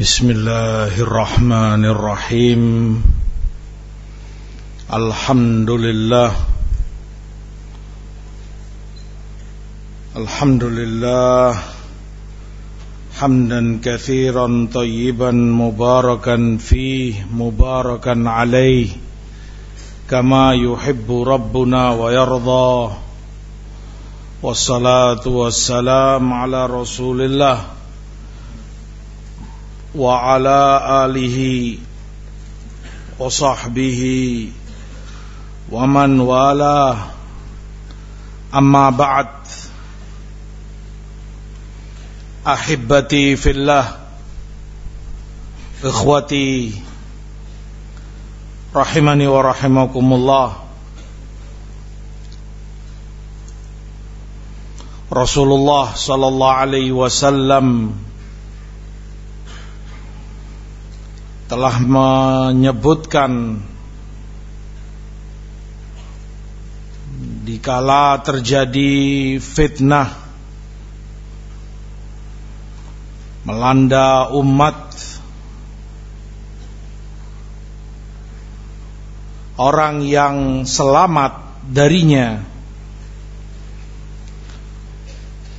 بسم الله الرحمن الرحيم الحمد لله الحمد لله حمدا كثيرا طيبا مباركا فيه مباركا عليه كما يحب ربنا ويرضى والصلاة والسلام على رسول الله وعلى آله وصحبه ومن والاه. أما بعد أحبتي في الله إخوتي رحمني ورحمكم الله. رسول الله صلى الله عليه وسلم telah menyebutkan dikala terjadi fitnah melanda umat orang yang selamat darinya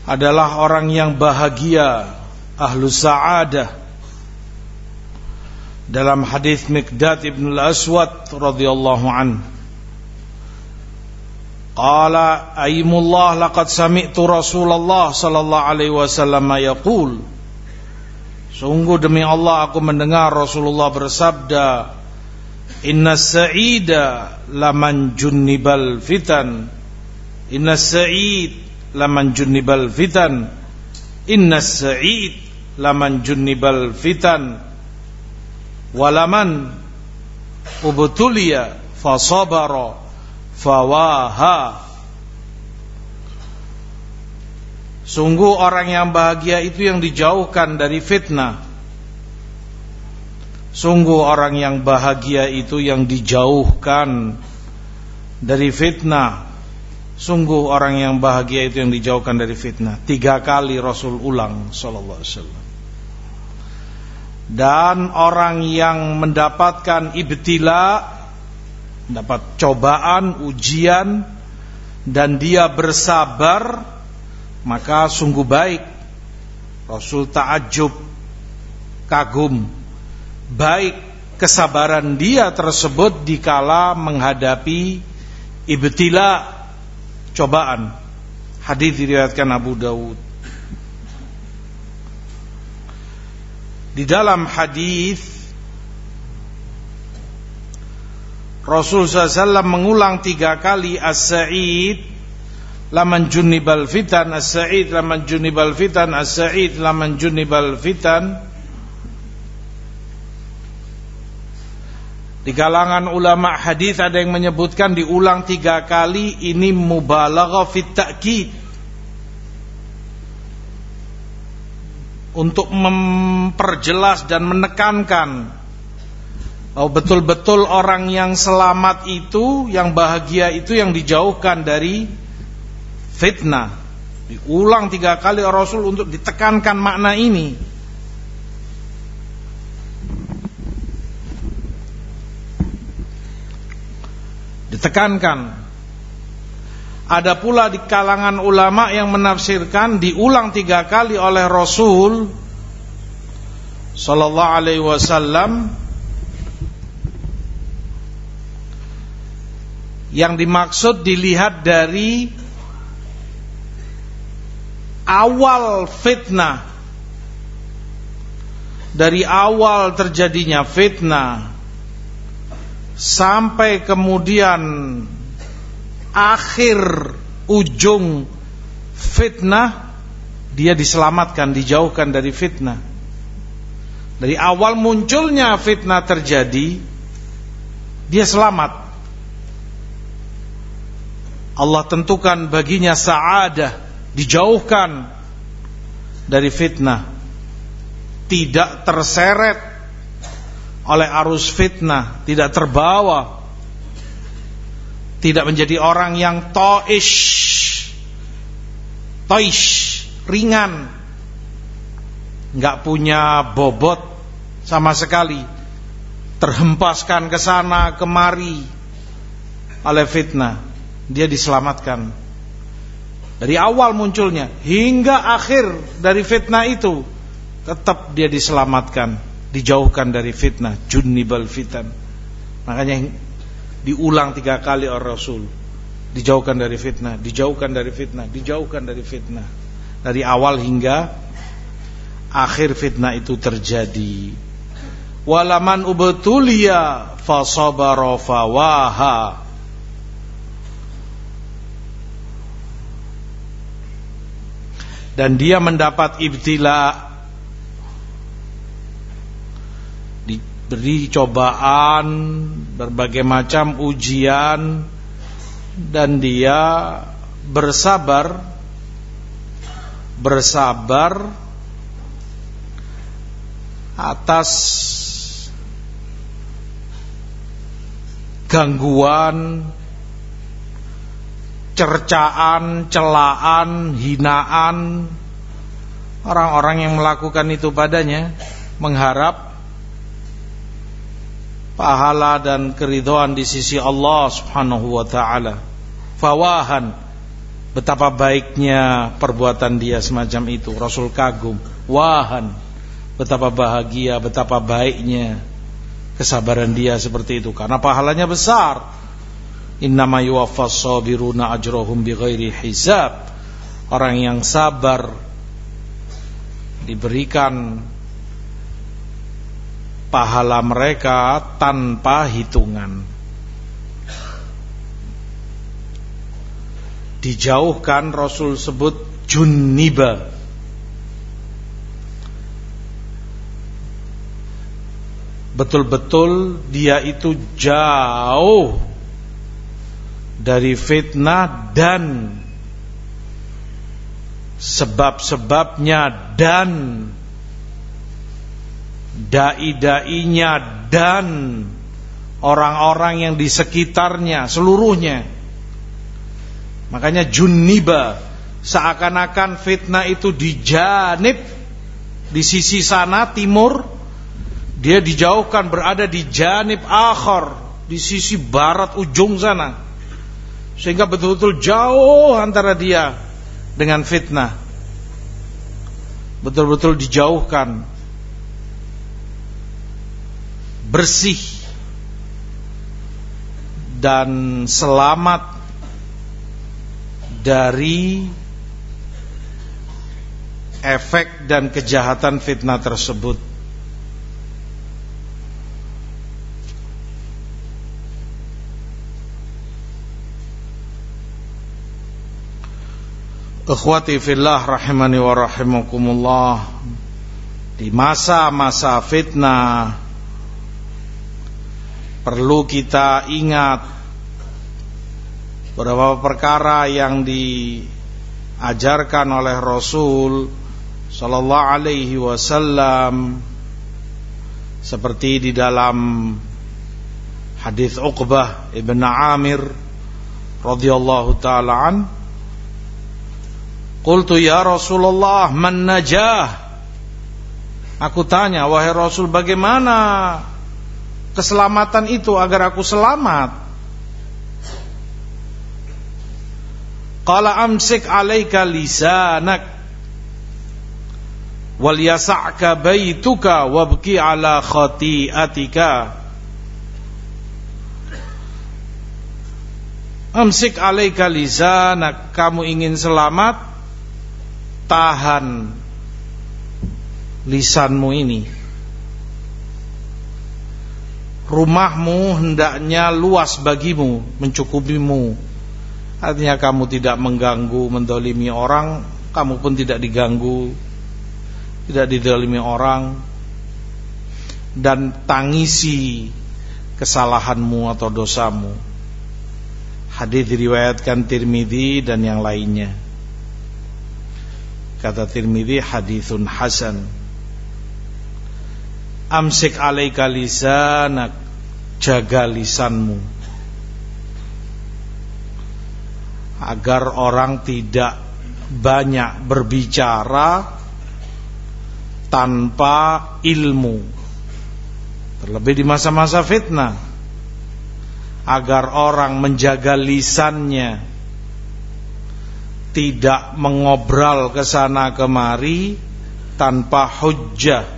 adalah orang yang bahagia ahlu sa'adah dalam hadis Mikdad ibn al-Aswad radhiyallahu an. Qala aymullah laqad sami'tu Rasulullah sallallahu alaihi wasallam yaqul. Sungguh demi Allah aku mendengar Rasulullah bersabda inna sa'ida laman junnibal fitan. Inna sa'id laman junnibal fitan. Inna sa'id laman junnibal fitan walaman ubtuliya fasabara fawaha Sungguh orang yang bahagia itu yang dijauhkan dari fitnah. Sungguh orang yang bahagia itu yang dijauhkan dari fitnah. Sungguh orang yang bahagia itu yang dijauhkan dari fitnah. Tiga kali Rasul ulang Sallallahu Alaihi Wasallam dan orang yang mendapatkan ibtila mendapat cobaan, ujian dan dia bersabar maka sungguh baik. Rasul takjub kagum. Baik kesabaran dia tersebut dikala menghadapi ibtila cobaan. Hadis diriwayatkan Abu Dawud Di dalam hadis Rasul SAW mengulang tiga kali As-Sa'id Laman junibal fitan. As-Sa'id laman junibal fitan. As-Sa'id laman junibal fitan. Di kalangan ulama hadis ada yang menyebutkan diulang tiga kali ini mubalaghah fit ta'kid untuk memperjelas dan menekankan bahwa betul-betul orang yang selamat itu, yang bahagia itu yang dijauhkan dari fitnah. Diulang tiga kali Rasul untuk ditekankan makna ini. Ditekankan ada pula di kalangan ulama yang menafsirkan diulang tiga kali oleh Rasul Sallallahu Alaihi Wasallam yang dimaksud dilihat dari awal fitnah. Dari awal terjadinya fitnah sampai kemudian akhir ujung fitnah dia diselamatkan, dijauhkan dari fitnah. Dari awal munculnya fitnah terjadi, dia selamat. Allah tentukan baginya sa'adah, dijauhkan dari fitnah. Tidak terseret oleh arus fitnah, tidak terbawa tidak menjadi orang yang toish. Toish ringan. Nggak punya bobot sama sekali. Terhempaskan ke sana kemari. Oleh fitnah dia diselamatkan. Dari awal munculnya hingga akhir dari fitnah itu tetap dia diselamatkan dijauhkan dari fitnah junnibal fitan. Makanya diulang tiga kali oleh Rasul. Dijauhkan dari fitnah dijauhkan dari fitnah dijauhkan dari fitnah. Dari awal hingga akhir fitnah itu terjadi. Walaman ubtuliya fasabara fawaha. Dan dia mendapat ibtila diberi cobaan berbagai macam ujian dan dia bersabar bersabar atas gangguan, cercaan, celaan, hinaan. Orang-orang yang melakukan itu padanya mengharap pahala dan keridhaan di sisi Allah Subhanahu wa taala. Fawahan betapa baiknya perbuatan dia semacam itu. Rasul kagum. Wahan betapa bahagia, betapa baiknya kesabaran dia seperti itu karena pahalanya besar innama yuwaffas sabiruna ajrahum bighairi hisab orang yang sabar diberikan pahala mereka tanpa hitungan. Dijauhkan Rasul sebut junniba. Betul-betul dia itu jauh dari fitnah dan sebab-sebabnya dan dai-dainya dan orang-orang yang di sekitarnya seluruhnya makanya junniba seakan-akan fitnah itu dijanib di sisi sana timur dia dijauhkan berada di janib akhir di sisi barat ujung sana. Sehingga betul-betul jauh antara dia dengan fitnah. Betul-betul dijauhkan. Bersih dan selamat dari efek dan kejahatan fitnah tersebut. Ikhwati fillah rahimani wa rahimakumullah Di masa-masa fitnah Perlu kita ingat Beberapa perkara yang diajarkan oleh Rasul Sallallahu alaihi wasallam Seperti di dalam Hadis Uqbah Ibn Amir radhiyallahu taala an Qultu ya Rasulullah man najah? Aku tanya wahai Rasul bagaimana keselamatan itu agar aku selamat. Qala amsik alaika lisanak. Wal yasa'ka baituka wabki ala khati'atika. Amsik alaika lisanak. Kamu ingin selamat? Tahan lisanmu ini rumahmu hendaknya luas bagimu mencukupimu. Artinya kamu tidak mengganggu mendolimi orang kamu pun tidak diganggu tidak didolimi orang. Dan tangisi kesalahanmu atau dosamu. Hadis diriwayatkan Tirmidzi dan yang lainnya. Kata Tirmidzi hadithun hasan. Amsik alaika lisanak jaga lisanmu. Agar orang tidak banyak berbicara tanpa ilmu. Terlebih di masa-masa fitnah. Agar orang menjaga lisannya. Tidak mengobrol ke sana kemari tanpa hujjah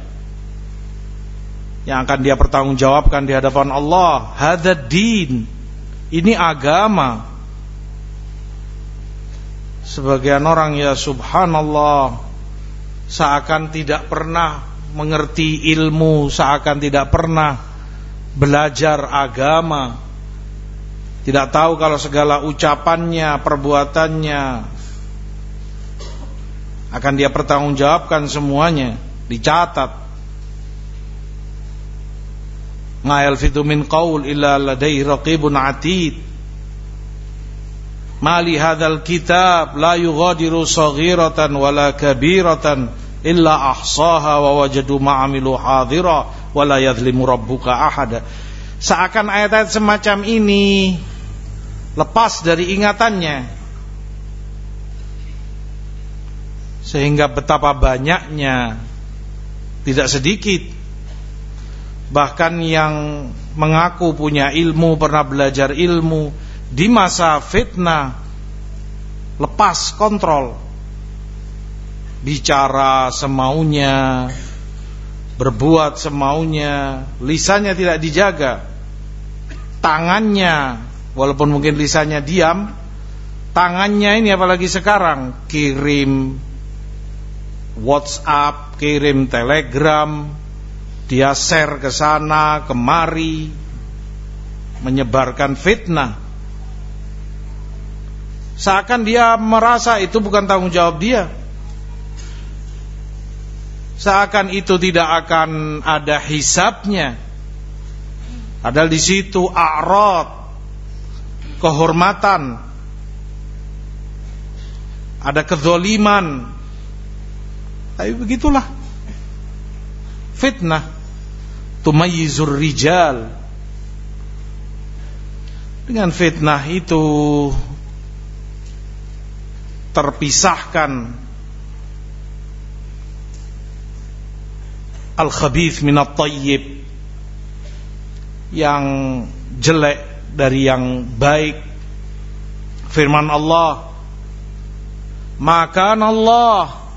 yang akan dia pertanggungjawabkan di hadapan Allah. Hadad din. Ini agama. Sebagian orang ya subhanallah seakan tidak pernah mengerti ilmu, seakan tidak pernah belajar agama. Tidak tahu kalau segala ucapannya, perbuatannya akan dia pertanggungjawabkan semuanya, dicatat. Ma yalfidu min qaul illa ladaihi raqibun atid. Mali hadzal kitab la yughadiru saghiratan wala kabiratan illa ahsaha wa wajadu ma'amilu hadira wa la yadhlimu rabbuka ahada. Seakan ayat-ayat semacam ini lepas dari ingatannya sehingga betapa banyaknya tidak sedikit bahkan yang mengaku punya ilmu pernah belajar ilmu di masa fitnah lepas kontrol. Bicara semaunya berbuat semaunya lisannya tidak dijaga. Tangannya walaupun mungkin lisannya diam tangannya ini apalagi sekarang kirim WhatsApp kirim telegram dia share ke sana kemari menyebarkan fitnah. Seakan dia merasa itu bukan tanggung jawab dia. Seakan itu tidak akan ada hisapnya. Padahal di situ a'rad kehormatan. Ada kezoliman. Tapi begitulah. Fitnah tumayyizur rijal. Dengan fitnah itu terpisahkan al-khabith minat tayyib yang jelek dari yang baik. Firman Allah maka Allah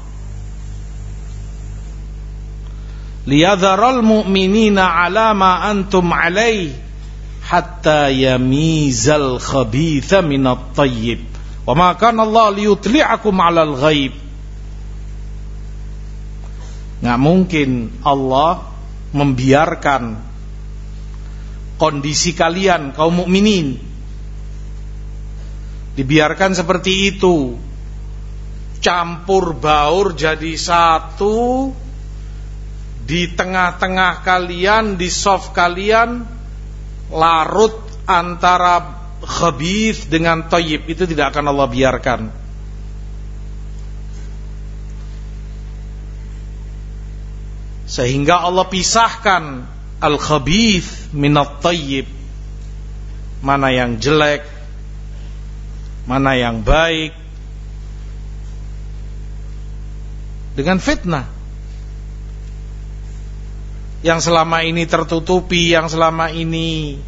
liyadharal mu'minina ala ma antum alaih hatta yamizal khabitha minat tayyib Wa ma kana Allah liyutli'akum 'alal ghaib. Nggak mungkin Allah membiarkan kondisi kalian kaum mukminin dibiarkan seperti itu campur baur jadi satu di tengah-tengah kalian di soft kalian larut antara khabith dengan tayyib itu tidak akan Allah biarkan. Sehingga Allah pisahkan al-khabith minat tayyib. Mana yang jelek, mana yang baik. Dengan fitnah. Yang selama ini tertutupi, yang selama ini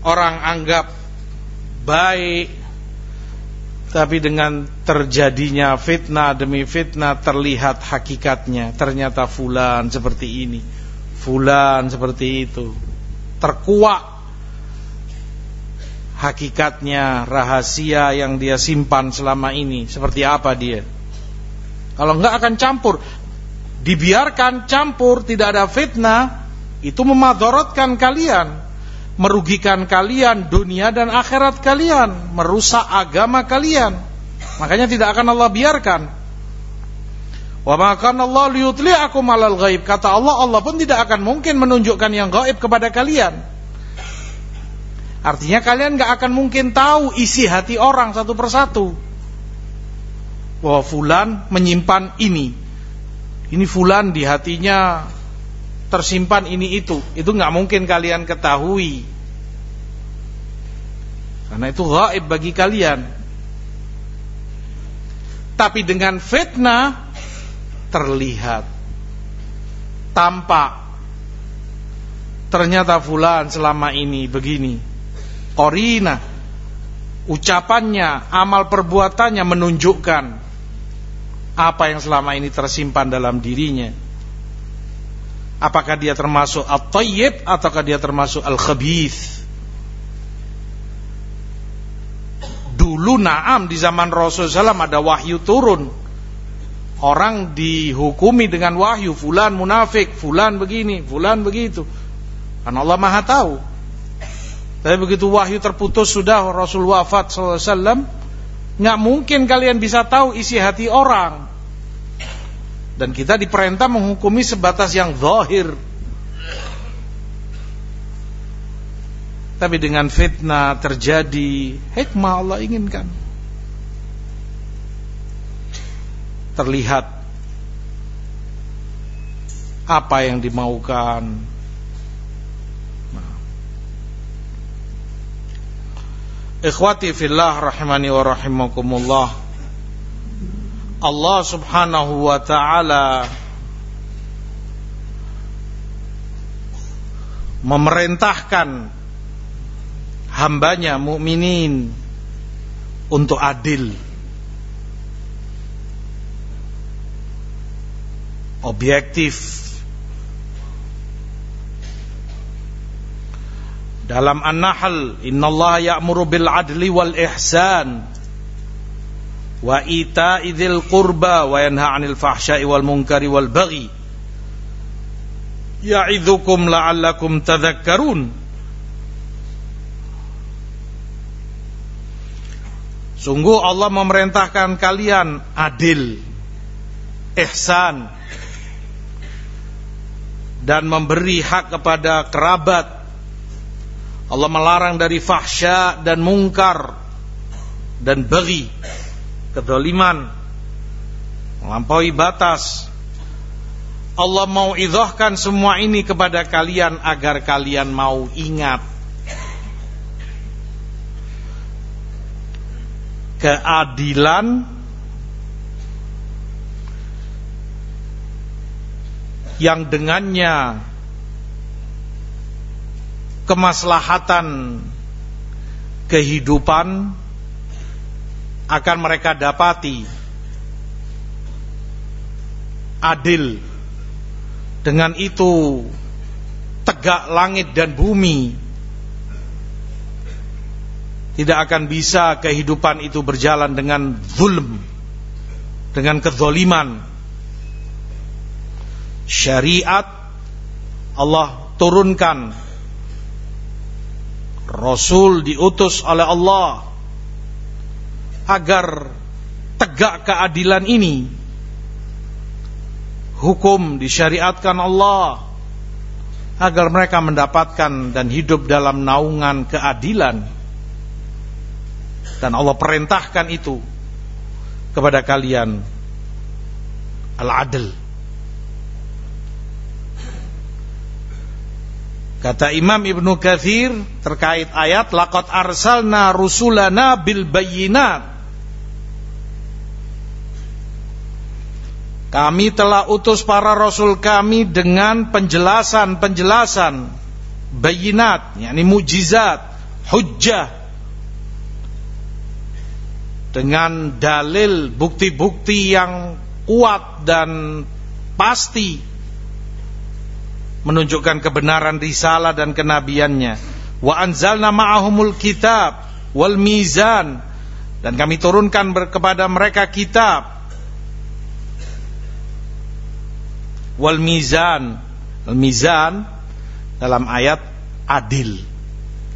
orang anggap baik tapi dengan terjadinya fitnah demi fitnah terlihat hakikatnya. Ternyata fulan seperti ini fulan seperti itu. Terkuak hakikatnya rahasia yang dia simpan selama ini. Seperti apa dia? Kalau enggak akan campur dibiarkan campur tidak ada fitnah itu memadorotkan kalian merugikan kalian dunia dan akhirat kalian, merusak agama kalian. Makanya tidak akan Allah biarkan. Wa ma kana Allah liyutli'akum 'alal ghaib. Kata Allah, Allah pun tidak akan mungkin menunjukkan yang gaib kepada kalian. Artinya kalian gak akan mungkin tahu isi hati orang satu persatu. Bahwa fulan menyimpan ini. Ini fulan di hatinya tersimpan ini itu. Itu nggak mungkin kalian ketahui. Karena itu gaib bagi kalian. Tapi dengan fitnah terlihat tampak. Ternyata fulan selama ini begini. Korina, ucapannya, amal perbuatannya menunjukkan apa yang selama ini tersimpan dalam dirinya. Apakah dia termasuk at-tayyib ataukah dia termasuk al-khabith? Dulu naam di zaman Rasulullah SAW ada wahyu turun. Orang dihukumi dengan wahyu, fulan munafik, fulan begini, fulan begitu. Karena Allah Maha tahu. Tapi begitu wahyu terputus sudah Rasul wafat SAW, nggak mungkin kalian bisa tahu isi hati orang. Dan kita diperintah menghukumi sebatas yang zahir. Tapi dengan fitnah terjadi, hikmah Allah inginkan. Terlihat apa yang dimaukan Ikhwati fillah rahimani wa rahimakumullah. Allah subhanahu wa ta'ala Memerintahkan Hambanya mukminin Untuk adil. Objektif Dalam An-Nahl, innallaha ya'muru bil adli wal ihsan wa ita'i dzil qurba wa yanha 'anil fahsya'i wal munkari wal baghi. Ya'idzukum la'allakum tadhakkarun. Sungguh Allah memerintahkan kalian adil, ihsan dan memberi hak kepada kerabat Allah melarang dari fahsya dan mungkar dan bagi kedoliman melampaui batas. Allah mau idhahkan semua ini kepada kalian agar kalian mau ingat. Keadilan yang dengannya kemaslahatan kehidupan akan mereka dapati adil. Dengan itu tegak langit dan bumi tidak akan bisa kehidupan itu berjalan dengan zulm dengan kezoliman. Syariat Allah turunkan Rasul diutus oleh Allah agar tegak keadilan ini. Hukum disyariatkan Allah agar mereka mendapatkan dan hidup dalam naungan keadilan. Dan Allah perintahkan itu kepada kalian. Al-adl Kata Imam Ibnu Kathir terkait ayat laqad arsalna rusulana bil bayyinat. Kami telah utus para rasul kami dengan penjelasan-penjelasan bayinat, yakni mujizat, hujjah dengan dalil bukti-bukti yang kuat dan pasti menunjukkan kebenaran risalah dan kenabiannya. Wa anzalna ma'ahumul kitab wal mizan. Dan kami turunkan kepada mereka kitab wal mizan. Al mizan dalam ayat adil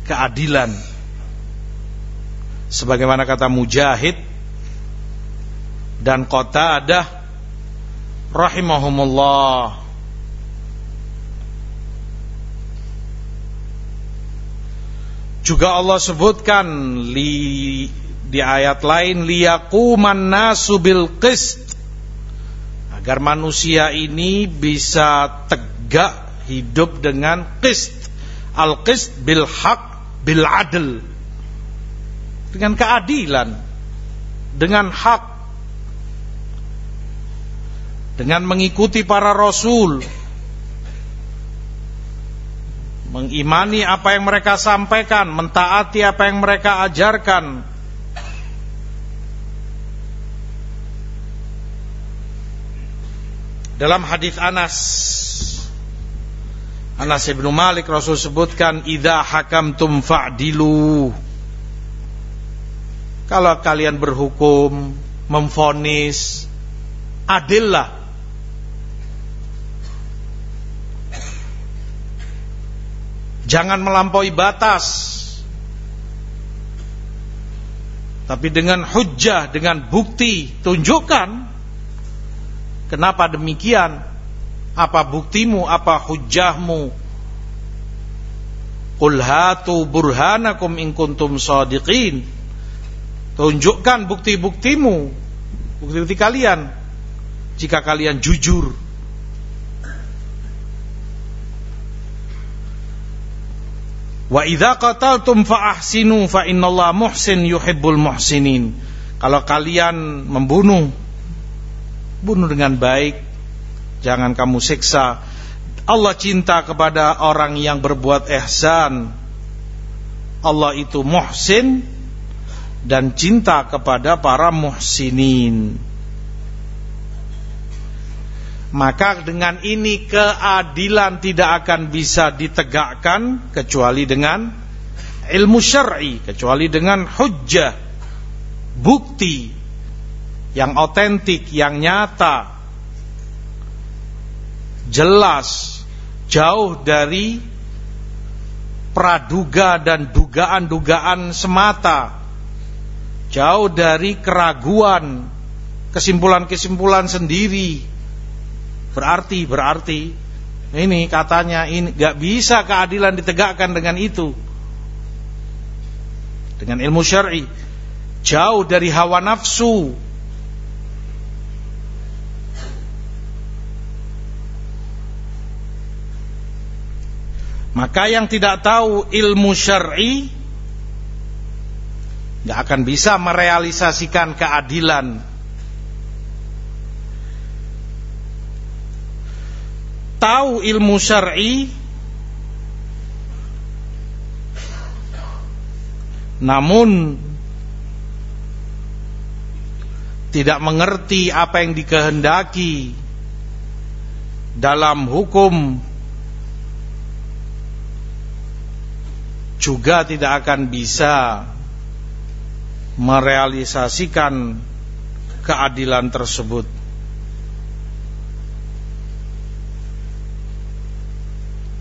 keadilan. Sebagaimana kata mujahid dan qatadah rahimahumullah Juga Allah sebutkan li, di ayat lain liyaquman nasu bil qist. Agar manusia ini bisa tegak hidup dengan qist. Al qist bil haq bil adl. Dengan keadilan. Dengan hak. Dengan mengikuti para rasul mengimani apa yang mereka sampaikan, mentaati apa yang mereka ajarkan. Dalam hadis Anas Anas bin Malik Rasul sebutkan idza hakamtum fa'dilu Kalau kalian berhukum memfonis adillah Jangan melampaui batas. Tapi dengan hujah, dengan bukti, tunjukkan kenapa demikian. Apa buktimu, apa hujahmu? Qul hatu burhanakum in kuntum sadiqin. Tunjukkan bukti-buktimu, bukti-bukti kalian jika kalian jujur. Wa idza qataltum fa ahsinu fa innallaha muhsin yuhibbul muhsinin. Kalau kalian membunuh bunuh dengan baik, jangan kamu siksa. Allah cinta kepada orang yang berbuat ihsan. Allah itu muhsin dan cinta kepada para muhsinin maka dengan ini keadilan tidak akan bisa ditegakkan kecuali dengan ilmu syar'i, kecuali dengan hujjah, bukti yang otentik, yang nyata, jelas, jauh dari praduga dan dugaan-dugaan semata, jauh dari keraguan, kesimpulan-kesimpulan sendiri Berarti, berarti ini katanya ini gak bisa keadilan ditegakkan dengan itu. Dengan ilmu syar'i jauh dari hawa nafsu. Maka yang tidak tahu ilmu syar'i gak akan bisa merealisasikan keadilan tahu ilmu syar'i namun tidak mengerti apa yang dikehendaki dalam hukum juga tidak akan bisa merealisasikan keadilan tersebut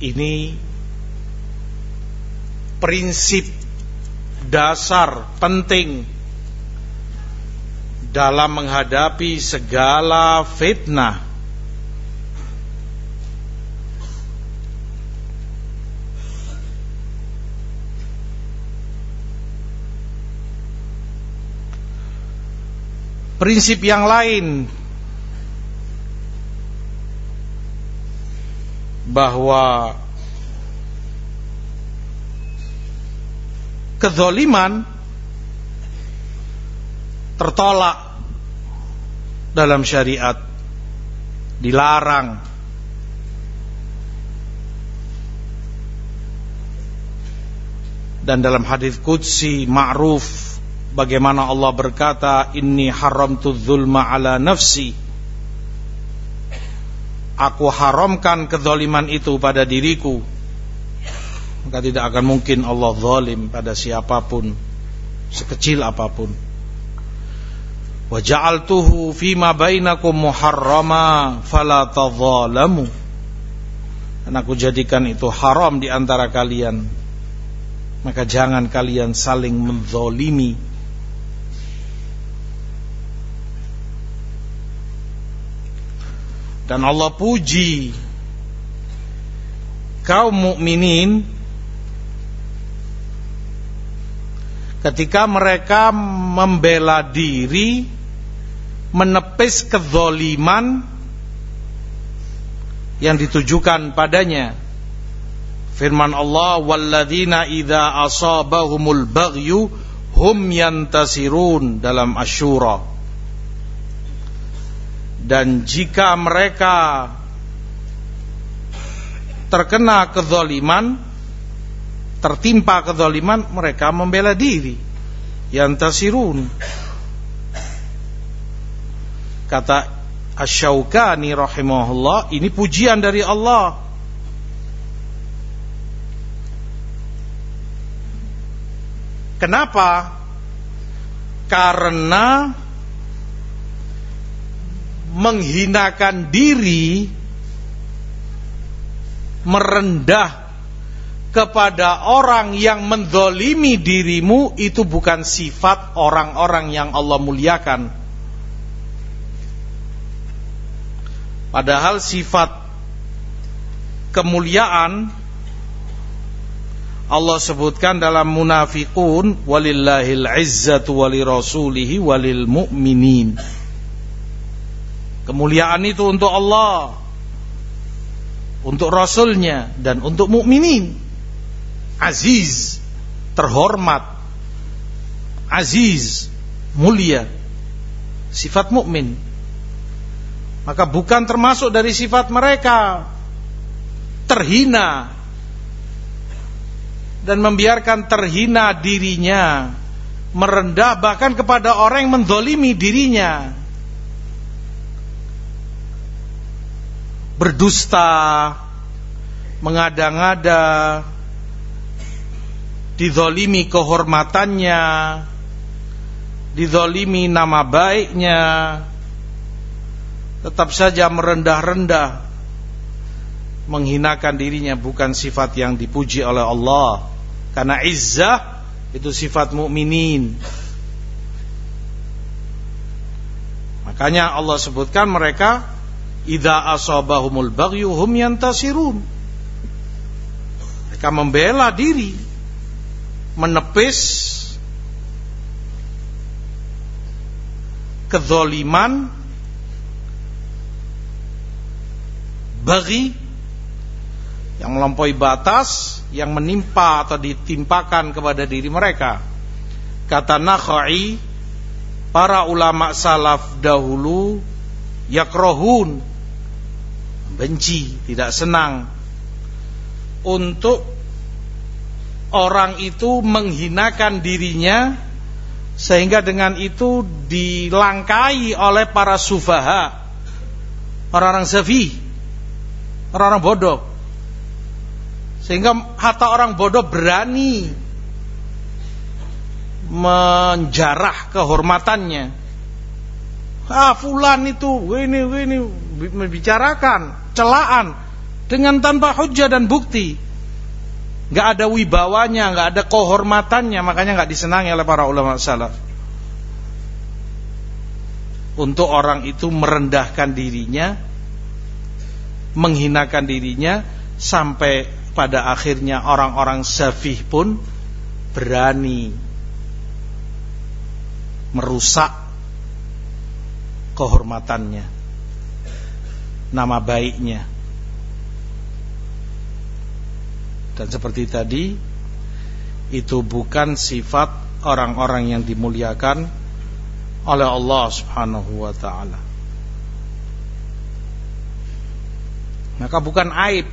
ini prinsip dasar penting dalam menghadapi segala fitnah. Prinsip yang lain bahwa kezoliman tertolak dalam syariat dilarang. Dan dalam hadis qudsi ma'ruf bagaimana Allah berkata inni haramtu dzulma ala nafsi aku haramkan kezaliman itu pada diriku maka tidak akan mungkin Allah zalim pada siapa pun sekecil apa pun. Wa ja'altuhu fima bainakum muharrama fala tadzalamu dan aku jadikan itu haram di antara kalian. Maka jangan kalian saling menzalimi dan Allah puji. Kaum mukminin ketika mereka membela diri menepis kezoliman yang ditujukan padanya. Firman Allah walladzina idza asabahumul baghyu hum yantasirun dalam asyura dan jika mereka terkena kezaliman tertimpa kezaliman mereka membela diri. Yang tasirun kata Asy-Syaukani rahimahullah ini pujian dari Allah. Kenapa? Karena menghinakan diri merendah kepada orang yang mendolimi dirimu itu bukan sifat orang-orang yang Allah muliakan. Padahal sifat kemuliaan Allah sebutkan dalam munafikun walillahil izzatu walirasulihi walil mu'minin. Kemuliaan itu untuk Allah, untuk Rasulnya dan untuk mukminin. Aziz, terhormat, aziz, mulia, sifat mukmin. Maka bukan termasuk dari sifat mereka. Terhina. Dan membiarkan terhina dirinya, merendah bahkan kepada orang yang mendolimi dirinya. Berdusta, mengada-ngada, dizolimi kehormatannya, dizolimi nama baiknya, tetap saja merendah-rendah, menghinakan dirinya bukan sifat yang dipuji oleh Allah. Karena izzah itu sifat mukminin. Makanya Allah sebutkan mereka idza asabahumul baghyu hum yantasirun. Mereka membela diri menepis kezoliman bagi yang melampaui batas yang menimpa atau ditimpakan kepada diri mereka. Kata Nakhai, para ulama salaf dahulu yakrohun benci, tidak senang. Untuk orang itu menghinakan dirinya sehingga dengan itu dilangkai oleh para sufaha. Orang-orang safi orang-orang bodoh. Sehingga hatta orang bodoh berani menjarah kehormatannya ah fulan itu ini ini membicarakan celaan dengan tanpa hujah dan bukti nggak ada wibawanya, nggak ada kehormatannya, makanya nggak disenangi oleh para ulama salaf. Untuk orang itu merendahkan dirinya, menghinakan dirinya, sampai pada akhirnya orang-orang safih pun berani merusak kehormatannya, nama baiknya. Dan seperti tadi itu bukan sifat orang-orang yang dimuliakan oleh Allah Subhanahu wa taala. Maka bukan aib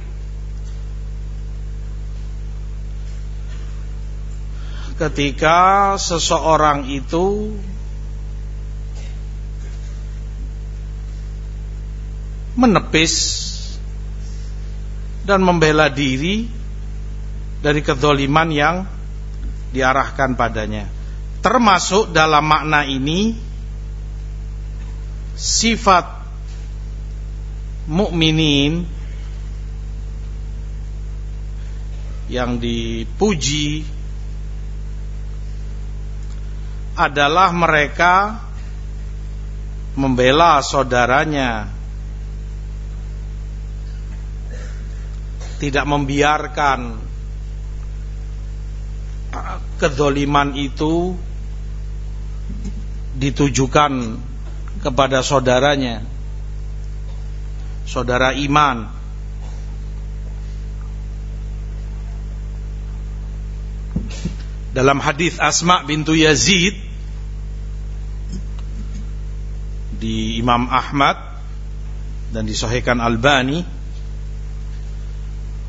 ketika seseorang itu menepis dan membela diri dari kezoliman yang diarahkan padanya. Termasuk dalam makna ini sifat mukminin yang dipuji adalah mereka membela saudaranya tidak membiarkan kezoliman itu ditujukan kepada saudaranya. Saudara iman. Dalam hadis Asma bintu Yazid di Imam Ahmad dan disahihkan Albani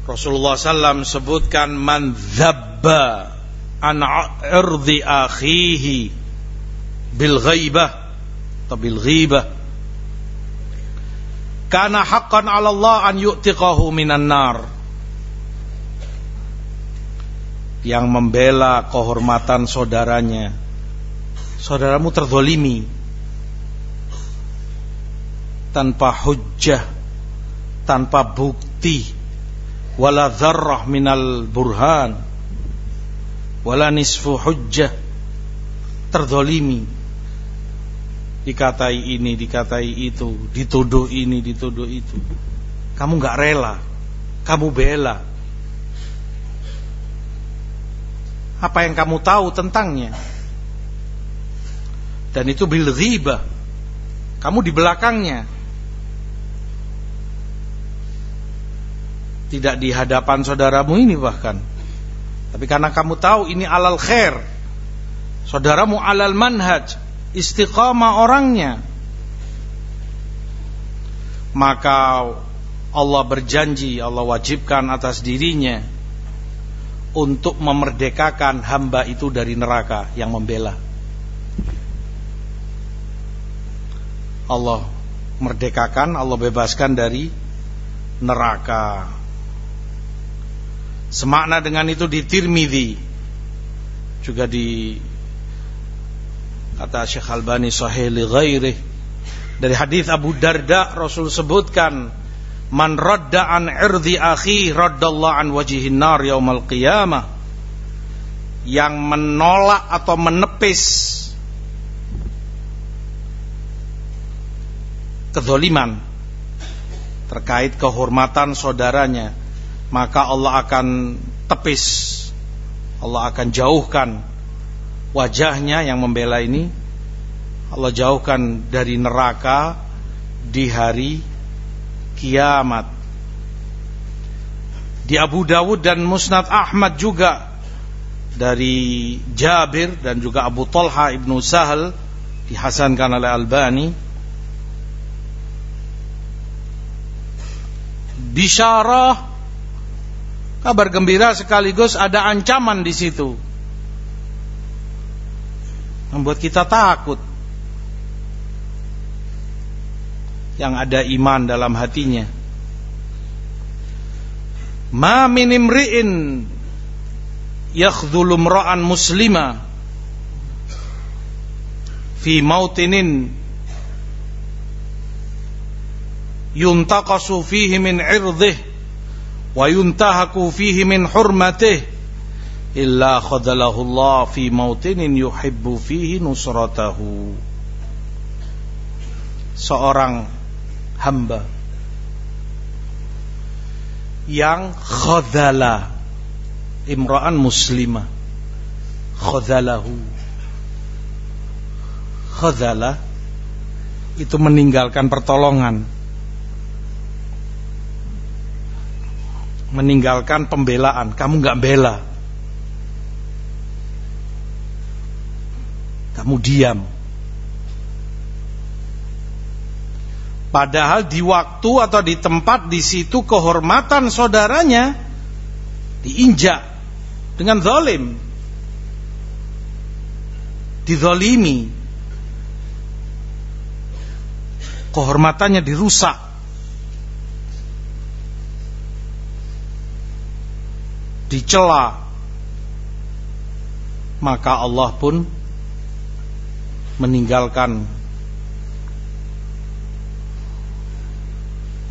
Rasulullah SAW sebutkan man dzab sabba an irdi akhihi bil ghaibah atau bil ghibah. Kana haqqan 'ala Allah an yu'tiqahu minan nar. Yang membela kehormatan saudaranya. Saudaramu terzolimi. Tanpa hujjah tanpa bukti wala dzarrah minal burhan. Wala nisfu hujjah. Terzolimi. Dikatai ini dikatai itu. Dituduh ini dituduh itu. Kamu nggak rela. Kamu bela. Apa yang kamu tahu tentangnya? Dan itu bil ghibah. Kamu di belakangnya tidak di hadapan saudaramu ini bahkan tapi karena kamu tahu ini alal khair saudaramu alal manhaj istiqamah orangnya maka Allah berjanji Allah wajibkan atas dirinya untuk memerdekakan hamba itu dari neraka yang membela. Allah merdekakan, Allah bebaskan dari neraka. Semakna dengan itu di Tirmidzi juga di kata Syekh Albani sahih li ghairi dari hadis Abu Darda Rasul sebutkan Man radda an irdi akhi an wajihin nar yaumal qiyamah. Yang menolak atau menepis kezoliman terkait kehormatan saudaranya, maka Allah akan tepis, Allah akan jauhkan wajahnya yang membela ini, Allah jauhkan dari neraka di hari kiamat. Di Abu Dawud dan Musnad Ahmad juga dari Jabir dan juga Abu Talha ibnu Sahal dihasankan oleh Albani. Bisyarah kabar gembira sekaligus ada ancaman di situ. Membuat kita takut yang ada iman dalam hatinya. Ma min imri'in yakhdhulu muslima fi mautinin yuntaqasu fihi min irdih wa yuntahaku fihi min hurmatih. Illa khadalahu Allah fi mautinin yuhibbu fihi nusratahu. Seorang hamba yang khadala imra'an muslimah. Khadalahu. Khadala itu meninggalkan pertolongan meninggalkan pembelaan kamu nggak bela kamu diam Padahal di waktu atau di tempat di situ kehormatan saudaranya diinjak dengan zalim. Dizalimi. Kehormatannya dirusak. Dicela. Maka Allah pun meninggalkan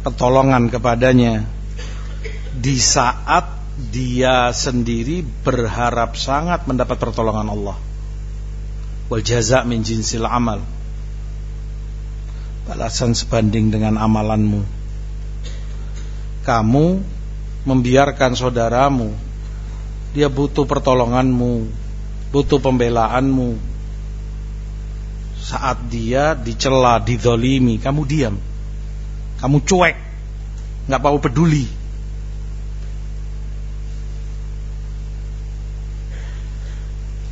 pertolongan kepadanya di saat dia sendiri berharap sangat mendapat pertolongan Allah. Wal jaza min jinsil amal. Balasan sebanding dengan amalanmu. Kamu membiarkan saudaramu dia butuh pertolonganmu, butuh pembelaanmu. Saat dia dicela, didolimi, kamu diam kamu cuek, nggak mau peduli.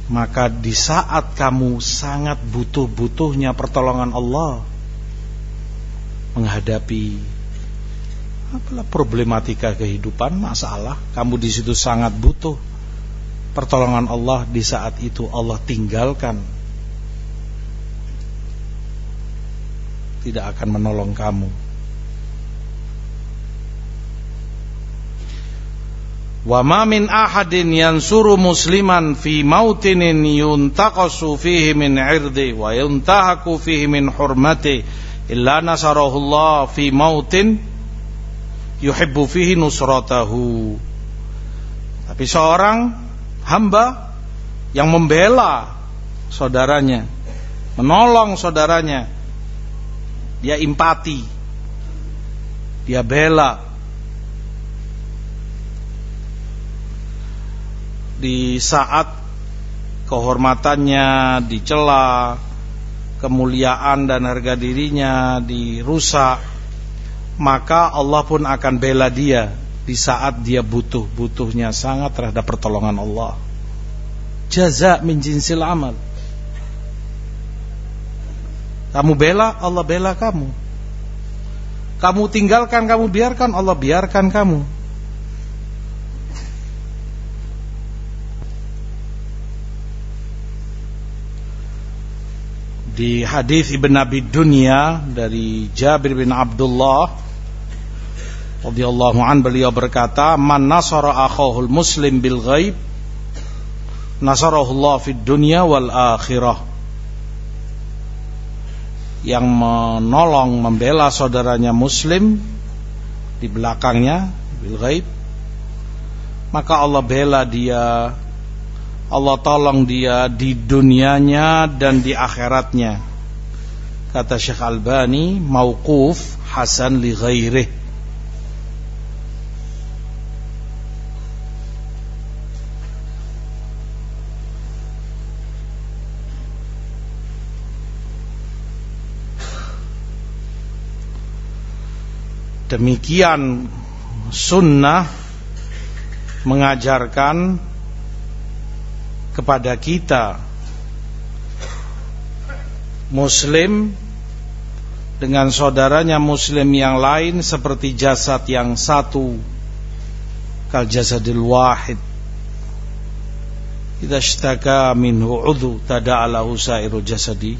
Maka di saat kamu sangat butuh-butuhnya pertolongan Allah menghadapi apalah problematika kehidupan, masalah, kamu di situ sangat butuh pertolongan Allah. Di saat itu Allah tinggalkan. Tidak akan menolong kamu. Wa ma min ahadin yansuru musliman fi mautinin yuntaqasu fihi min irdi wa yuntahaku fihi min hurmati illa nasarahu Allah fi mautin yuhibbu fihi nusratahu. Tapi seorang hamba yang membela saudaranya, menolong saudaranya, dia empati, dia bela, di saat kehormatannya dicela, kemuliaan dan harga dirinya dirusak, maka Allah pun akan bela dia di saat dia butuh-butuhnya sangat terhadap pertolongan Allah. Jaza min jinsil amal. Kamu bela, Allah bela kamu. Kamu tinggalkan, kamu biarkan, Allah biarkan kamu. di hadis Ibn Abi Dunya dari Jabir bin Abdullah radhiyallahu an beliau berkata man nasara akhahul muslim bil ghaib nasarahu Allah fid dunya wal akhirah yang menolong membela saudaranya muslim di belakangnya bil ghaib maka Allah bela dia Allah tolong dia di dunianya dan di akhiratnya. Kata Syekh Albani, mauquf hasan li ghairih. Demikian sunnah mengajarkan kepada kita muslim dengan saudaranya muslim yang lain seperti jasad yang satu kal jasadil wahid. Idza ishtaka minhu udhu tada'alahu sairu jasadi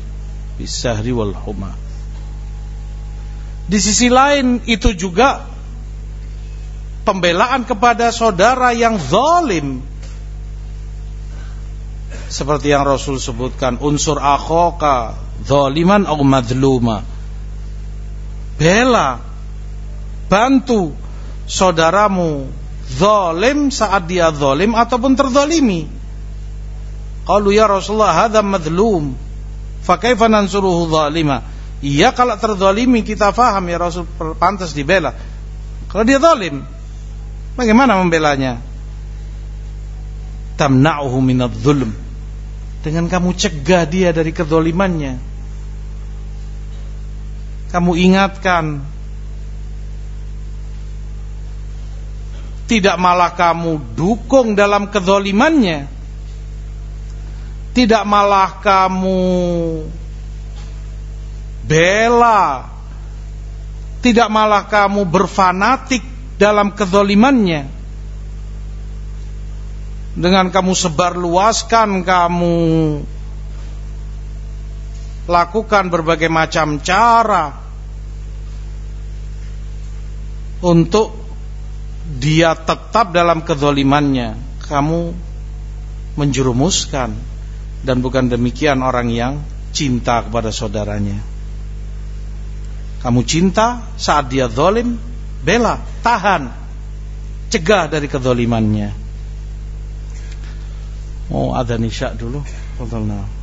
bisahri wal huma di sisi lain itu juga pembelaan kepada saudara yang zalim. Seperti yang Rasul sebutkan unsur akhoka zaliman atau madluma. Bela bantu saudaramu zalim saat dia zalim ataupun terzalimi. Qalu ya Rasulullah hadza madlum fa kaifa nansuruhu zalima Iya kalau terzalimi kita faham ya Rasul pantas dibela. Kalau dia zalim bagaimana membelanya? Tamna'uhu minadh zulm. Dengan kamu cegah dia dari kedolimannya kamu ingatkan tidak malah kamu dukung dalam kedolimannya tidak malah kamu bela. Tidak malah kamu berfanatik dalam kedolimannya dengan kamu sebarluaskan kamu lakukan berbagai macam cara untuk dia tetap dalam kezolimannya. Kamu menjerumuskan. Dan bukan demikian orang yang cinta kepada saudaranya kamu cinta saat dia zolim bela, tahan cegah dari kezolimannya Mau oh, ada nisya dulu. Fadalna.